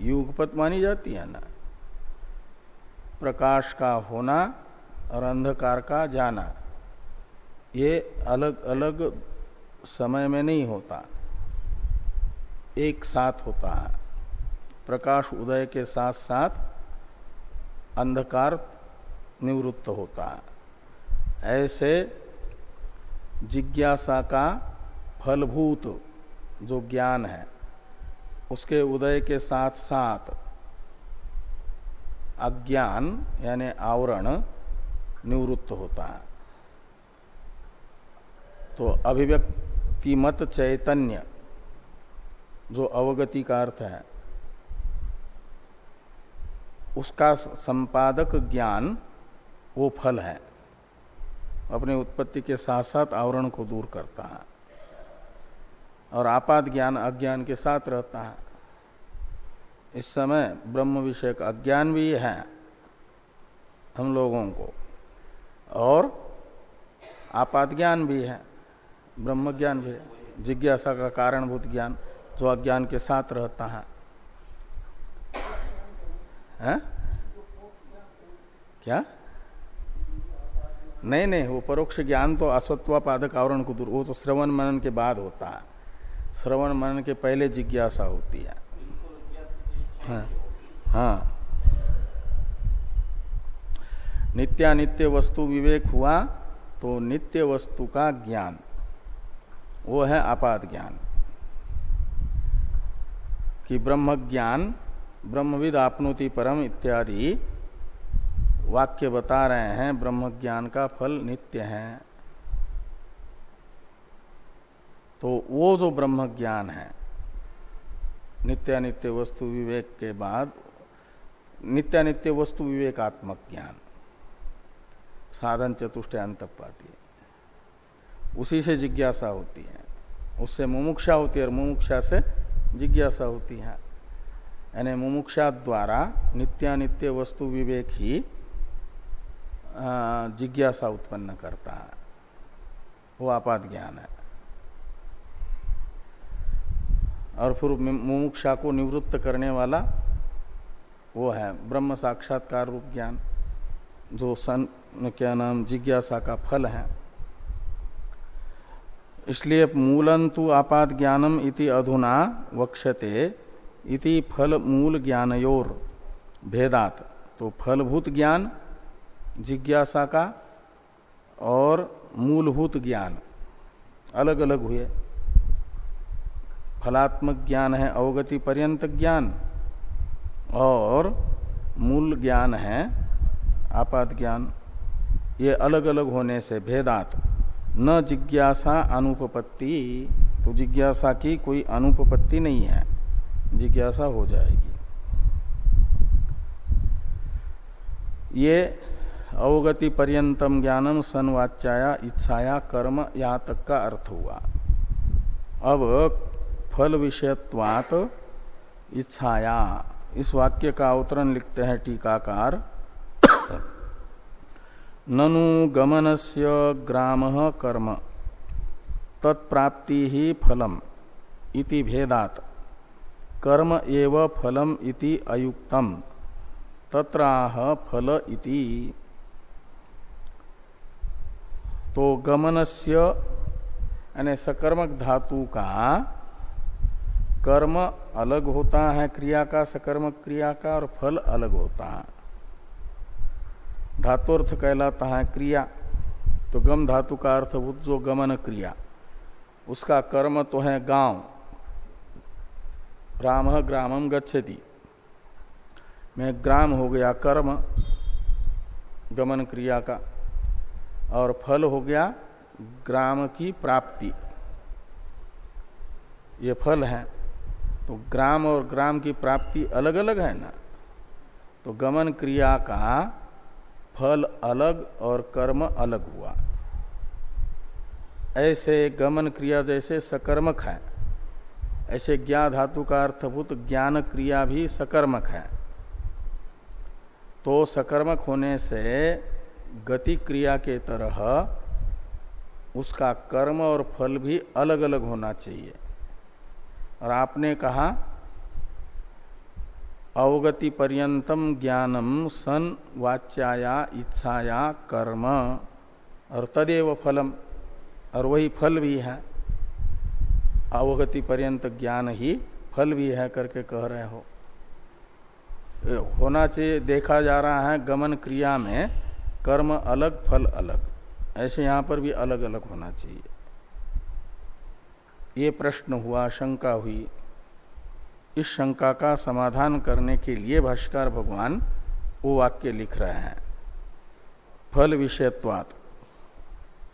युगपत मानी जाती है ना। प्रकाश का होना और अंधकार का जाना, ये अलग अलग समय में नहीं होता। एक साथ होता है। प्रकाश उदय के साथ साथ अंधकार निवृत्त होता है। ऐसे जिज्ञासा का फलभूत जो ज्ञान है, उसके उदय के साथ साथ अज्ञान यानी आवरण निवृत्त होता है। तो अभिव्यक्तिमत चैतन्य, जो अवगति का अर्थ है, उसका संपादक ज्ञान वो फल है, अपने उत्पत्ति के साथ साथ आवरण को दूर करता है। और आपात ज्ञान अज्ञान के साथ रहता है। इस समय ब्रह्म विषय का अज्ञान भी है हम लोगों को। और आपात ज्ञान भी है, ब्रह्म ज्ञान भी है, जिज्ञासा का कारणभूत ज्ञान जो अज्ञान के साथ रहता है। है? क्या? नहीं नहीं, वो परोक्ष ज्ञान तो असत्वा पादक आवरण को दूर वो तो श्रवण मनन के बाद होता है। श्रवण मनन के पहले जिज्ञासा होती है। हाँ, हाँ। नित्यानित्य वस्तु विवेक हुआ तो नित्य वस्तु का ज्ञान वो है आपात ज्ञान। कि ब्रह्म ज्ञान ब्रह्मविद आपनोति परम इत्यादि वाक्य बता रहे हैं ब्रह्म ज्ञान का फल नित्य है। तो वो जो ब्रह्म ज्ञान है, नित्यानित्य वस्तु विवेक के बाद, नित्यानित्य वस्तु विवेकात्मक ज्ञान, साधन चतुष्ट अंत पाती है। उसी से जिज्ञासा होती है। उससे मुमुक्षा होती है और मुमुक्षा से जिज्ञासा होती है। यानी मुमुक्षा द्वारा नित्यानित्य वस्तु विवेक ही जिज्ञासा उत्पन्न करता है। वो आपात ज्ञान है। और फिर मुमुक्षा को निवृत्त करने वाला वो है, ब्रह्म साक्षात्कार रूप ज्ञान, जो सन, क्या नाम, जिज्ञासा का फल है। इसलिए मूलंतु आपात ज्ञानम इति अधुना वक्षते इति फल मूल ज्ञानयोर, भेदात। तो फलभूत ज्ञान, जिज्ञासा का, और मूलभूत ज्ञान अलग अलग हुए। फलात्मक ज्ञान है, अवगति पर्यंत ज्ञान। और मूल ज्ञान है, आपात ज्ञान। ये अलग अलग होने से भेदात। न जिज्ञासा अनुपपत्ति। तो जिज्ञासा की कोई अनुपपत्ति नहीं है। जिज्ञासा हो जाएगी। ये अवगति पर्यंतम ज्ञानम सनवाच्याया इच्छाया कर्म यहाँ तक का अर्थ हुआ। अब फल विषयत्वात इच्छाया। इस वाक्य का अवतरण लिखते हैं टीकाकार। ननु गमनस्य ग्राम कर्म। तत्प्राप्ति ही फलम इति भेदात। कर्म एव फलम इति अयुक्तम। तत्राह फल इति। तो गमनस्य, यानी सकर्मक धातु का कर्म अलग होता है, क्रिया का सकर्म क्रिया का और फल अलग होता है। धातुर्थ कहलाता है क्रिया तो गम धातु का अर्थभूत जो गमन क्रिया। उसका कर्म तो है गाँव। राम ग्रामम गच्छति। में ग्राम हो गया, कर्म, गमन क्रिया का। और फल हो गया, ग्राम की प्राप्ति। ये फल है। तो ग्राम और ग्राम की प्राप्ति अलग अलग है ना? तो गमन क्रिया का फल अलग और कर्म अलग हुआ। ऐसे गमन क्रिया जैसे सकर्मक है। ऐसे ज्ञा धातु का अर्थभूत ज्ञान क्रिया भी सकर्मक है। तो सकर्मक होने से गति क्रिया के तरह उसका कर्म और फल भी अलग अलग होना चाहिए। और आपने कहा, अवगति पर्यंतम ज्ञानम सन वाच्याया इच्छाया कर्म, और तदेव फलम, और वही फल भी है। अवगति पर्यंत ज्ञान ही फल भी है करके कह रहे हो। होना चाहिए, देखा जा रहा है गमन क्रिया में कर्म अलग, फल अलग। ऐसे यहाँ पर भी अलग अलग होना चाहिए। ये प्रश्न हुआ, शंका हुई। इस शंका का समाधान करने के लिए भाष्कर भगवान वो वाक्य लिख रहे हैं। फल विषयत्वात।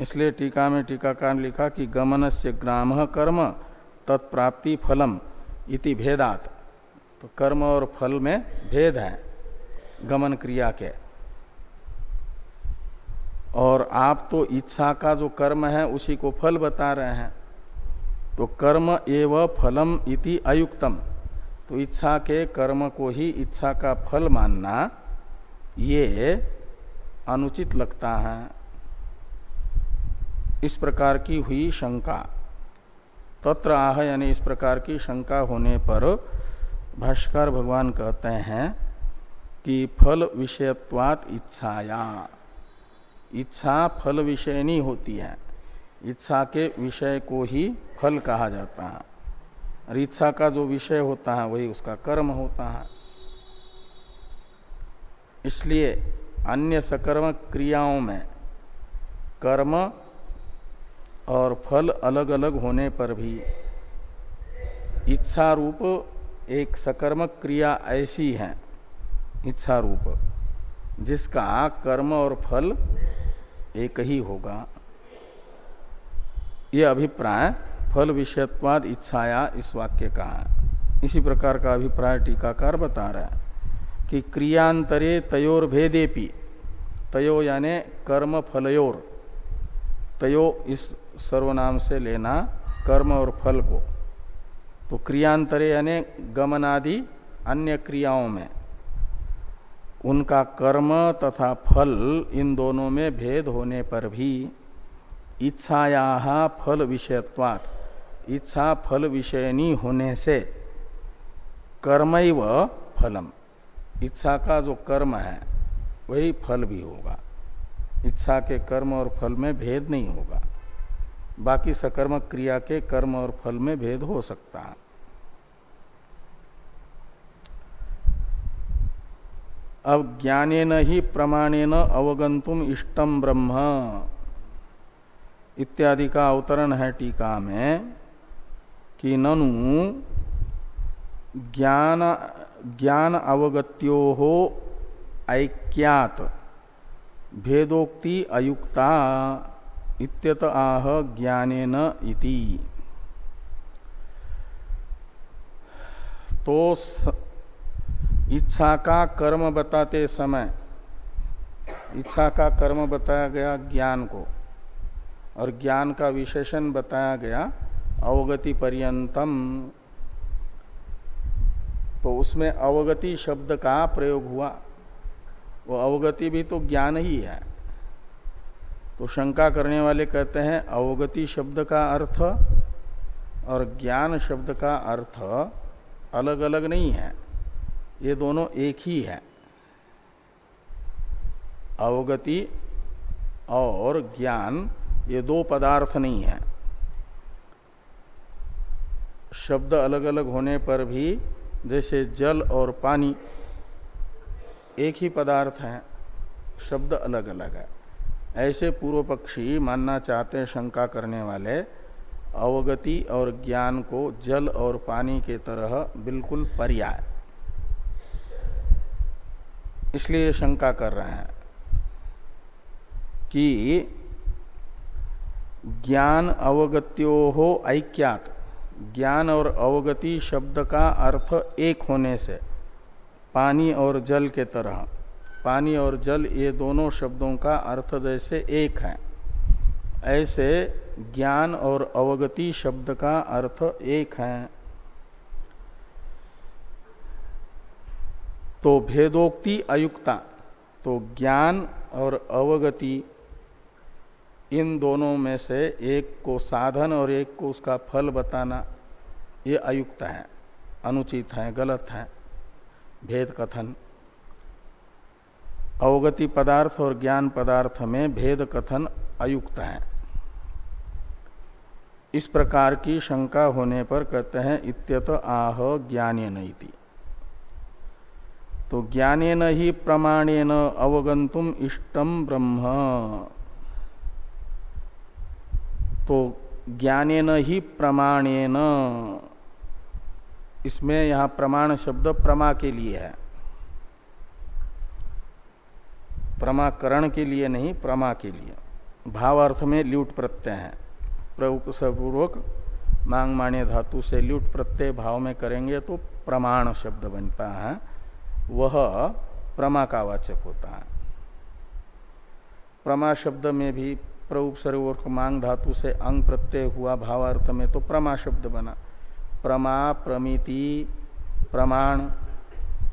इसलिए टीका में टीकाकार लिखा कि गमन से ग्राम कर्म, तत्प्राप्ति फलम इति भेदात। तो कर्म और फल में भेद है, गमन क्रिया के। और आप तो इच्छा का जो कर्म है, उसी को फल बता रहे हैं। तो कर्म एव फलम इति अयुक्तम। तो इच्छा के कर्म को ही इच्छा का फल मानना, ये अनुचित लगता है। इस प्रकार की हुई शंका। तत्र आह यानी इस प्रकार की शंका होने पर भाष्कर भगवान कहते हैं कि फल विषयत्वात इच्छाया। इच्छा फल विषय नहीं होती है। इच्छा के विषय को ही फल कहा जाता है। और इच्छा का जो विषय होता है, वही उसका कर्म होता है। इसलिए अन्य सकर्म क्रियाओं में कर्म और फल अलग अलग होने पर भी इच्छा रूप एक सकर्मक क्रिया ऐसी है इच्छा रूप जिसका कर्म और फल एक ही होगा। ये अभिप्राय फल विषयत्वाद इच्छाया इस वाक्य का है। इसी प्रकार का अभिप्राय टीकाकार बता रहा है कि क्रियांतरे तयोर भेदेपि तयो यानि कर्म फलयोर तयो इस सर्वनाम से लेना कर्म और फल को। तो क्रियांतरे यानी गमनादि अन्य क्रियाओं में, उनका कर्म तथा फल इन दोनों में भेद होने पर भी इच्छाया फल विषयत्वात् इच्छा फल विषयनी होने से कर्मैव फलम। इच्छा का जो कर्म है, वही फल भी होगा। इच्छा के कर्म और फल में भेद नहीं होगा। बाकी सकर्मक क्रिया के कर्म और फल में भेद हो सकता है। अब ज्ञाने न ही प्रमाणे न अवगंतुम इष्टम ब्रह्म। इत्यादि का अवतरण है टीका में कि ननु ज्ञान ज्ञान अवगत्यो हो ऐक्यात, भेदोक्ति अयुक्ता इत्यत आह ज्ञानेन इति। तो इच्छा का कर्म बताते समय, इच्छा का कर्म बताया गया ज्ञान को। और ज्ञान का विशेषण बताया गया, अवगति पर्यंतम। तो उसमें अवगति शब्द का प्रयोग हुआ। वो अवगति भी तो ज्ञान ही है। तो शंका करने वाले कहते हैं, अवगति शब्द का अर्थ और ज्ञान शब्द का अर्थ अलग अलग नहीं है। ये दोनों एक ही है। अवगति और ज्ञान ये दो पदार्थ नहीं है। शब्द अलग अलग होने पर भी जैसे जल और पानी एक ही पदार्थ है, शब्द अलग अलग है। ऐसे पूर्व पक्षी मानना चाहते हैं शंका करने वाले, अवगति और ज्ञान को जल और पानी के तरह बिल्कुल पर्याय। इसलिए शंका कर रहे हैं कि ज्ञान अवगत्यो हो ऐक्यात। ज्ञान और अवगति शब्द का अर्थ एक होने से, पानी और जल के तरह। पानी और जल ये दोनों शब्दों का अर्थ जैसे एक है। ऐसे ज्ञान और अवगति शब्द का अर्थ एक है। तो भेदोक्ति अयुक्ता तो ज्ञान और अवगति इन दोनों में से एक को साधन और एक को उसका फल बताना, ये अयुक्त है, अनुचित है, गलत है। भेद कथन। अवगति पदार्थ और ज्ञान पदार्थ में भेद कथन अयुक्त है। इस प्रकार की शंका होने पर कहते हैं, इत्यत आह ज्ञाने नीति तो ज्ञाने न ही प्रमाणेन अवगंतुम इष्टम ब्रह्म। तो ज्ञानेन ही प्रमाणेन। इसमें यहाँ प्रमाण शब्द प्रमा के लिए है। प्रमाकरण के लिए नहीं, प्रमा के लिए। भाव अर्थ में ल्यूट प्रत्यय है। पूर्वक मांग माने धातु से ल्यूट प्रत्यय भाव में करेंगे तो प्रमाण शब्द बनता है। वह प्रमा का वाचक होता है। प्रमा शब्द में भी प्रउपसर्ग मांग धातु से अंग प्रत्यय हुआ भावार्थ में तो प्रमा शब्द बना। प्रमा, प्रमिति, प्रमाण,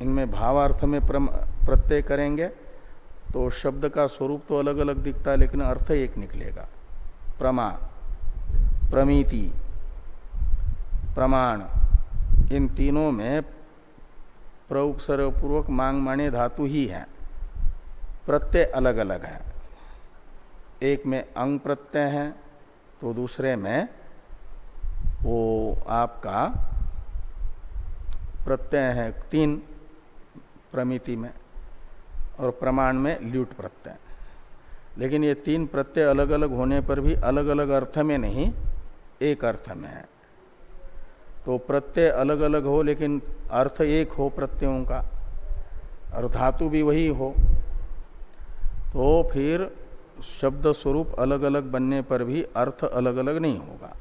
इनमें भावार्थ में प्रत्यय करेंगे तो शब्द का स्वरूप तो अलग अलग दिखता है लेकिन अर्थ एक निकलेगा। प्रमा, प्रमिति, प्रमाण, इन तीनों में प्रउपसर्गपूर्वक मांग माने धातु ही है। प्रत्यय अलग अलग है। एक में अंग प्रत्यय है तो दूसरे में वो आपका प्रत्यय है, तीन प्रमिति में और प्रमाण में ल्यूट प्रत्यय। लेकिन ये तीन प्रत्यय अलग अलग होने पर भी अलग अलग अर्थ में नहीं, एक अर्थ में है। तो प्रत्यय अलग अलग हो, लेकिन अर्थ एक हो प्रत्ययों का, और धातु भी वही हो। तो फिर शब्द स्वरूप अलग अलग बनने पर भी अर्थ अलग अलग नहीं होगा।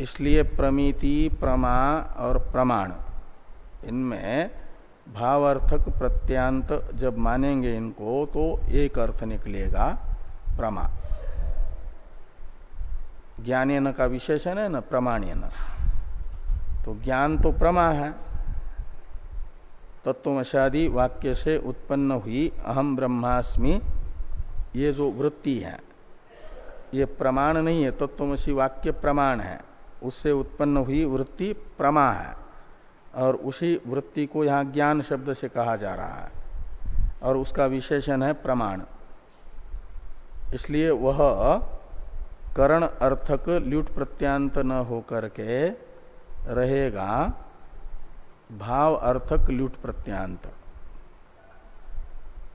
इसलिए प्रमिति, प्रमा और प्रमाण, इनमें भावार्थक प्रत्यांत जब मानेंगे इनको तो एक अर्थ निकलेगा प्रमा। ज्ञान का विशेषण है ना प्रमाण्यन तो ज्ञान तो प्रमा है। तत्वमशादी वाक्य से उत्पन्न हुई अहम ब्रह्मास्मि, ये जो वृत्ति है, ये प्रमाण नहीं है, तत्वमसी वाक्य प्रमाण है, उससे उत्पन्न हुई वृत्ति प्रमा है, और उसी वृत्ति को यहाँ ज्ञान शब्द से कहा जा रहा है, और उसका विशेषण है प्रमाण। इसलिए वह करण अर्थक ल्यूट प्रत्यांत न होकर के रहेगा भाव अर्थक ल्यूट प्रत्यांत।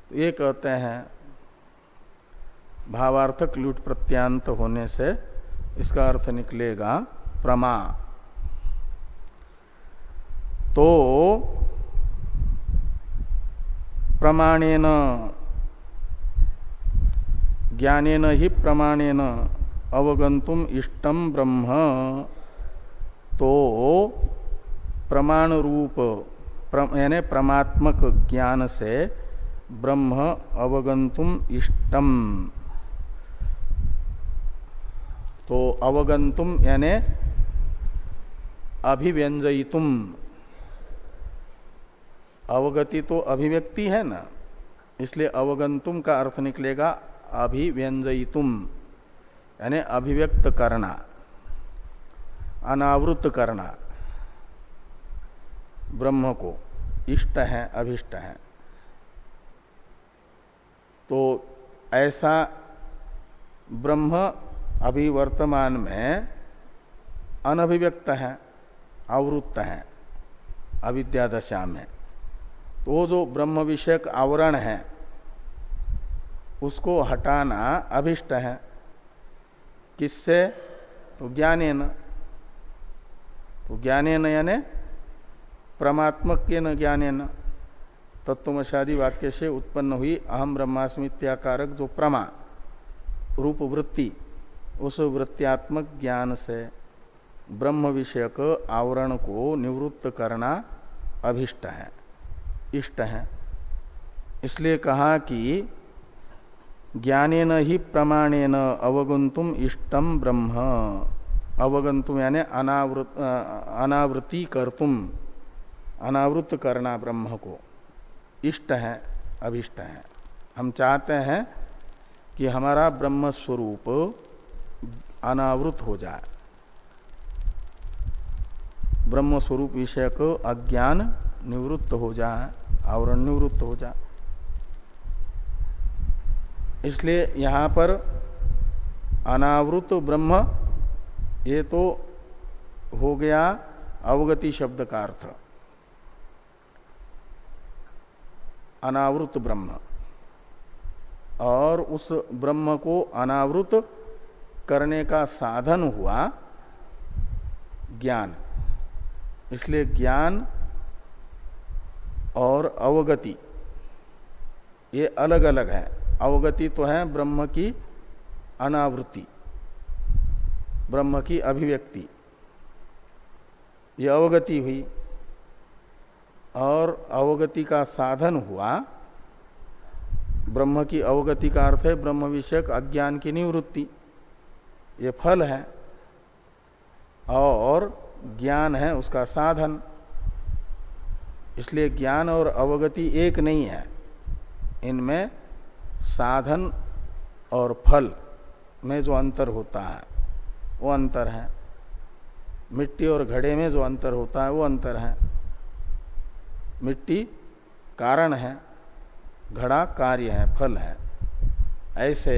तो ये कहते हैं, भावार्थक लूट प्रत्यांत होने से इसका अर्थ निकलेगा प्रमा। तो प्रमाणेन, ज्ञानेन ही प्रमाणेन अवगंतुम इष्टम ब्रह्म। तो प्रमाण रूप यानी प्रमात्मक ज्ञान से ब्रह्म अवगंतुम इष्टम। तो अवगंतुम यानी अभिव्यंजयितुम। अवगति तो अभिव्यक्ति है ना, इसलिए अवगंतुम का अर्थ निकलेगा अभिव्यंजयितुम, यानी अभिव्यक्त करना अनावृत करना। ब्रह्म को, इष्ट है, अभिष्ट है। तो ऐसा ब्रह्म अभी वर्तमान में अनभिव्यक्त है, आवृत्त है अविद्या दशा में। तो जो ब्रह्म विषयक आवरण है, उसको हटाना अभिष्ट है। किससे? तो ज्ञाने न तो ज्ञाने न यानी परमात्मक के न ज्ञाने न तत्वशादी वाक्य से उत्पन्न हुई। अहम ब्रह्मास्मित्याकारक जो प्रमा रूप वृत्ति उस वृत्त्यात्मक ज्ञान से ब्रह्म विषयक आवरण को निवृत्त करना अभिष्ट है, इष्ट है। इसलिए कहा कि ज्ञानेन ही प्रमाणेन अवगंतुम इष्टम ब्रह्म। अवगंतुम यानी अनावृत अनावृत्ति करतुम अनावृत करना ब्रह्म को। इष्ट है, अभिष्ट है। हम चाहते हैं कि हमारा ब्रह्म स्वरूप अनावृत हो जाए। ब्रह्म स्वरूप विषय को अज्ञान निवृत्त हो जाए, आवरण निवृत्त हो जाए। इसलिए यहाँ पर अनावृत ब्रह्म, ये तो हो गया अवगति शब्द का अर्थ। अनावृत ब्रह्म। और उस ब्रह्म को अनावृत करने का साधन हुआ ज्ञान। इसलिए ज्ञान और अवगति, ये अलग अलग है। अवगति तो है ब्रह्म की अनावृत्ति, ब्रह्म की अभिव्यक्ति। ये अवगति हुई। और अवगति का साधन हुआ। ब्रह्म की अवगति का अर्थ है ब्रह्म विषयक अज्ञान की निवृत्ति। ये फल है। और ज्ञान है उसका साधन। इसलिए ज्ञान और अवगति एक नहीं है। इनमें साधन और फल में जो अंतर होता है, वो अंतर है। मिट्टी और घड़े में जो अंतर होता है, वो अंतर है। मिट्टी कारण है, घड़ा कार्य है, फल है। ऐसे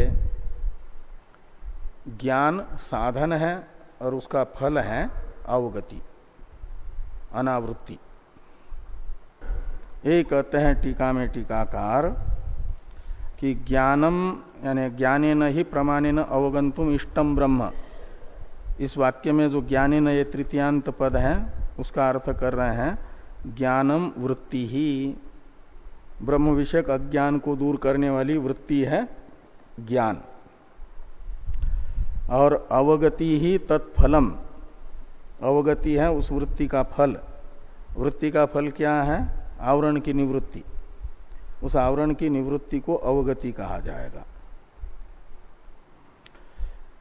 ज्ञान साधन है और उसका फल है अवगति, अनावृत्ति। ये कहते हैं टीका में टीकाकार कि ज्ञानम, यानी ज्ञाने न ही प्रमाणे न अवगंतुम इष्टम ब्रह्म। इस वाक्य में जो ज्ञानी न ये तृतीयांत पद है, उसका अर्थ कर रहे हैं ज्ञानम वृत्ति ही। ब्रह्म विषयक अज्ञान को दूर करने वाली वृत्ति है ज्ञान। और अवगति ही तत्फलम। अवगति है उस वृत्ति का फल। वृत्ति का फल क्या है? आवरण की निवृत्ति। उस आवरण की निवृत्ति को अवगति कहा जाएगा।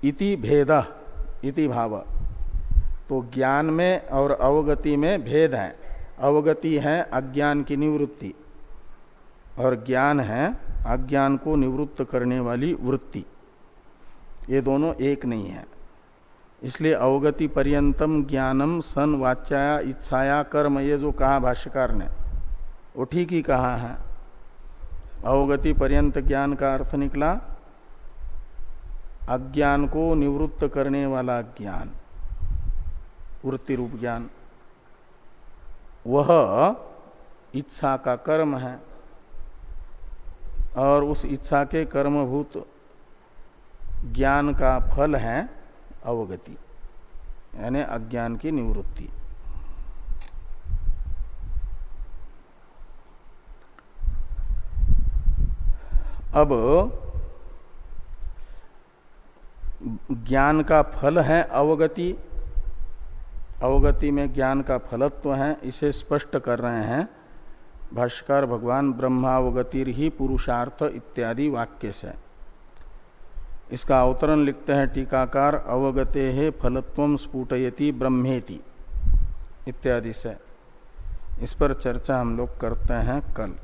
इति भेद, इति भाव। तो ज्ञान में और अवगति में भेद है। अवगति है अज्ञान की निवृत्ति, और ज्ञान है अज्ञान को निवृत्त करने वाली वृत्ति। ये दोनों एक नहीं है। इसलिए अवगति पर्यंतम ज्ञानम सन वाच्याया इच्छाया कर्म, ये जो कहा भाष्यकार ने, वो ठीक ही कहा है। अवगति पर्यंत ज्ञान का अर्थ निकला, अज्ञान को निवृत्त करने वाला ज्ञान, वृत्ति रूप ज्ञान। वह इच्छा का कर्म है और उस इच्छा के कर्मभूत ज्ञान का फल है अवगति, यानी अज्ञान की निवृत्ति। अब ज्ञान का फल है अवगति अवगति में ज्ञान का फलत्व है, इसे स्पष्ट कर रहे हैं। भाष्कर, भगवान ब्रह्मावगतिर ही पुरुषार्थ इत्यादि वाक्य से। इसका अवतरण लिखते हैं टीकाकार, अवगते है फलत्व स्फुटयति ब्रह्मेति, इत्यादि से। इस पर चर्चा हम लोग करते हैं कल।